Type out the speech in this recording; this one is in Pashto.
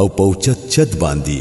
او په چت چت باندې